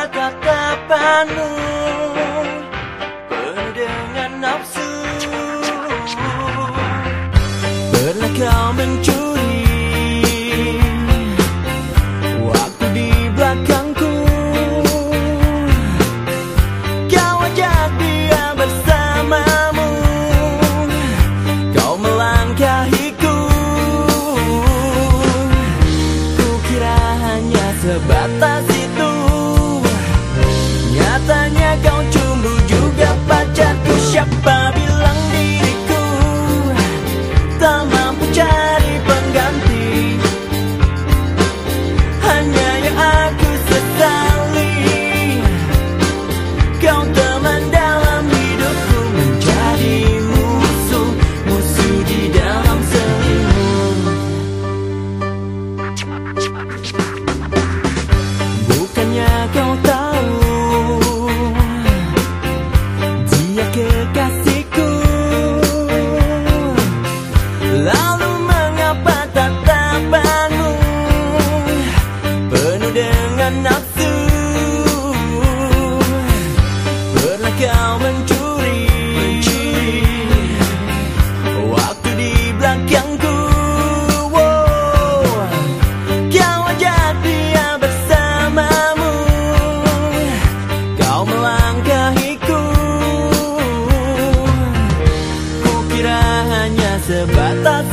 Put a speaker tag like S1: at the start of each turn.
S1: Kata panu, berdengan nafsu. Bila kau mencoba Nyatanya kau cumbu juga pacarku. Siapa kau mencuri. Waktu di belakangku. Kau ajak dia bersamamu. Kau melangkahiku. Kukira hanya sebatas